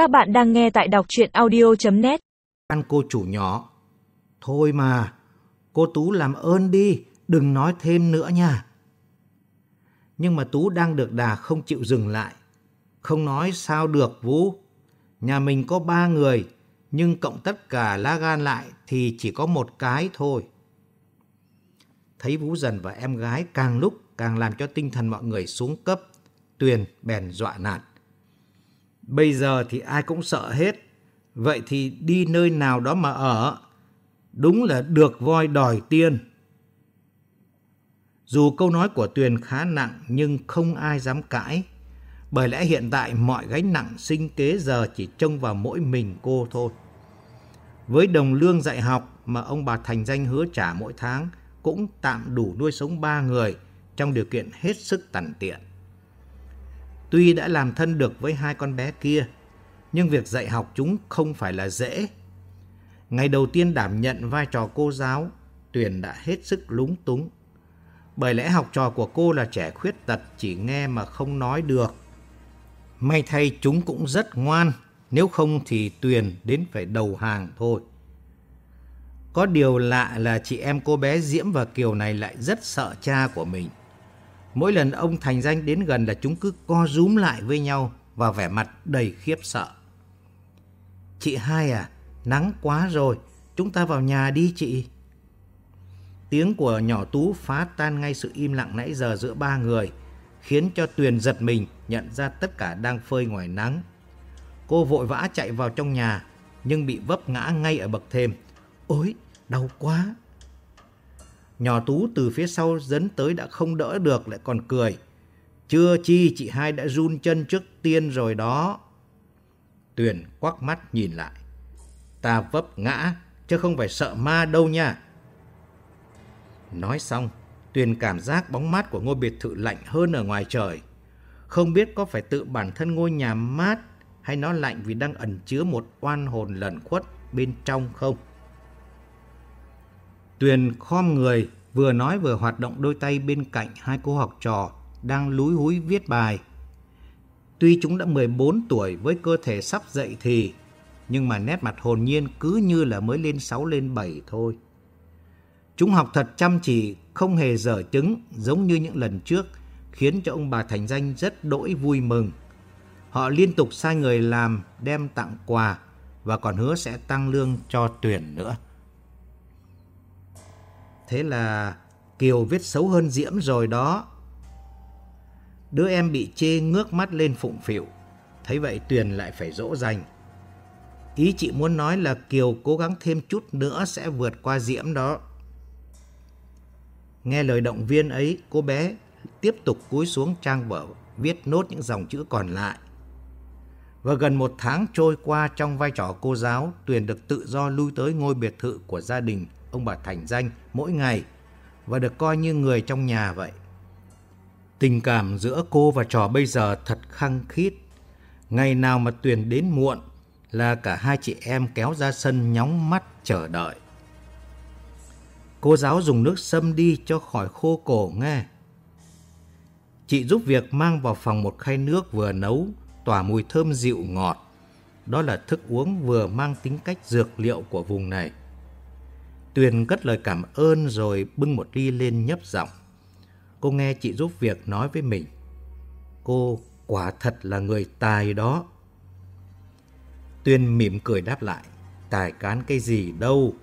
Các bạn đang nghe tại đọc chuyện audio.net Ăn cô chủ nhỏ. Thôi mà, cô Tú làm ơn đi, đừng nói thêm nữa nha. Nhưng mà Tú đang được đà không chịu dừng lại. Không nói sao được Vũ. Nhà mình có ba người, nhưng cộng tất cả lá gan lại thì chỉ có một cái thôi. Thấy Vũ dần và em gái càng lúc càng làm cho tinh thần mọi người xuống cấp, Tuyền bèn dọa nạt. Bây giờ thì ai cũng sợ hết, vậy thì đi nơi nào đó mà ở. Đúng là được voi đòi tiên. Dù câu nói của Tuyền khá nặng nhưng không ai dám cãi. Bởi lẽ hiện tại mọi gánh nặng sinh kế giờ chỉ trông vào mỗi mình cô thôi. Với đồng lương dạy học mà ông bà Thành Danh hứa trả mỗi tháng cũng tạm đủ nuôi sống ba người trong điều kiện hết sức tằn tiện. Tuy đã làm thân được với hai con bé kia, nhưng việc dạy học chúng không phải là dễ. Ngày đầu tiên đảm nhận vai trò cô giáo, Tuyền đã hết sức lúng túng. Bởi lẽ học trò của cô là trẻ khuyết tật chỉ nghe mà không nói được. May thay chúng cũng rất ngoan, nếu không thì Tuyền đến phải đầu hàng thôi. Có điều lạ là chị em cô bé Diễm và Kiều này lại rất sợ cha của mình. Mỗi lần ông Thành Danh đến gần là chúng cứ co rúm lại với nhau và vẻ mặt đầy khiếp sợ. Chị hai à, nắng quá rồi, chúng ta vào nhà đi chị. Tiếng của nhỏ Tú phá tan ngay sự im lặng nãy giờ giữa ba người, khiến cho Tuyền giật mình nhận ra tất cả đang phơi ngoài nắng. Cô vội vã chạy vào trong nhà, nhưng bị vấp ngã ngay ở bậc thềm. Ôi, đau quá! Nhỏ Tú từ phía sau dấn tới đã không đỡ được lại còn cười. Chưa chi chị hai đã run chân trước tiên rồi đó. Tuyền quắc mắt nhìn lại. Ta vấp ngã, chứ không phải sợ ma đâu nha. Nói xong, Tuyền cảm giác bóng mát của ngôi biệt thự lạnh hơn ở ngoài trời. Không biết có phải tự bản thân ngôi nhà mát hay nó lạnh vì đang ẩn chứa một oan hồn lẩn khuất bên trong không? Tuyền khom người, vừa nói vừa hoạt động đôi tay bên cạnh hai cô học trò đang lúi húi viết bài. Tuy chúng đã 14 tuổi với cơ thể sắp dậy thì, nhưng mà nét mặt hồn nhiên cứ như là mới lên 6 lên 7 thôi. Chúng học thật chăm chỉ, không hề dở chứng giống như những lần trước, khiến cho ông bà Thành Danh rất đỗi vui mừng. Họ liên tục sai người làm đem tặng quà và còn hứa sẽ tăng lương cho tuyển nữa. Thế là Kiều viết xấu hơn Diễm rồi đó. Đứa em bị chê ngước mắt lên phụng phịu. Thấy vậy Tuyền lại phải dỗ dành. Ý chị muốn nói là Kiều cố gắng thêm chút nữa sẽ vượt qua Diễm đó. Nghe lời động viên ấy, cô bé tiếp tục cúi xuống trang vở viết nốt những dòng chữ còn lại. Và gần một tháng trôi qua trong vai trò cô giáo, Tuyền được tự do lui tới ngôi biệt thự của gia đình ông bà Thành Danh mỗi ngày và được coi như người trong nhà vậy. Tình cảm giữa cô và trò bây giờ thật khăng khít. Ngày nào mà Tuyền đến muộn là cả hai chị em kéo ra sân nhóng mắt chờ đợi. Cô giáo dùng nước sâm đi cho khỏi khô cổ nghe. Chị giúp việc mang vào phòng một khay nước vừa nấu, tỏa mùi thơm dịu ngọt. Đó là thức uống vừa mang tính cách dược liệu của vùng này. Tuyền cất lời cảm ơn rồi bưng một ly lên nhấp giọng. Cô nghe chị giúp việc nói với mình. Cô, quả thật là người tài đó. Tuyền mỉm cười đáp lại. Tài cán cái gì đâu.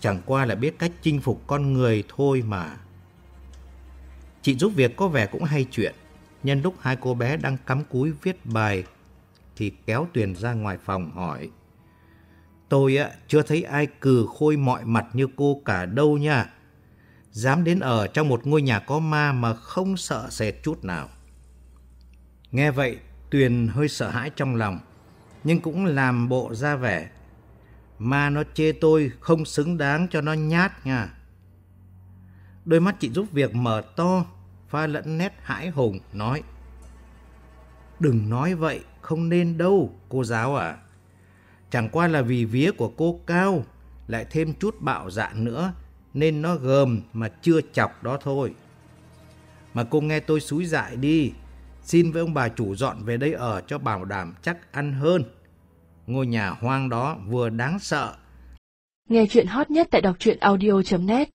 Chẳng qua là biết cách chinh phục con người thôi mà. Chị giúp việc có vẻ cũng hay chuyện. Nhân lúc hai cô bé đang cắm cúi viết bài, thì kéo Tuyền ra ngoài phòng hỏi. Tôi á, chưa thấy ai cừ khôi mọi mặt như cô cả đâu nha. Dám đến ở trong một ngôi nhà có ma mà không sợ sệt chút nào. Nghe vậy, Tuyền hơi sợ hãi trong lòng, nhưng cũng làm bộ ra vẻ. Ma nó chê tôi không xứng đáng cho nó nhát nha. Đôi mắt chị giúp việc mở to, pha lẫn nét hãi hùng, nói. Đừng nói vậy, không nên đâu, cô giáo ạ. À. Chẳng qua là vì vía của cô cao, lại thêm chút bạo dạn nữa, nên nó gờm mà chưa chọc đó thôi. Mà cô nghe tôi xúi dại đi, xin với ông bà chủ dọn về đây ở cho bảo đảm chắc ăn hơn. Ngôi nhà hoang đó vừa đáng sợ Nghe chuyện hot nhất tại đọc truyện audio.net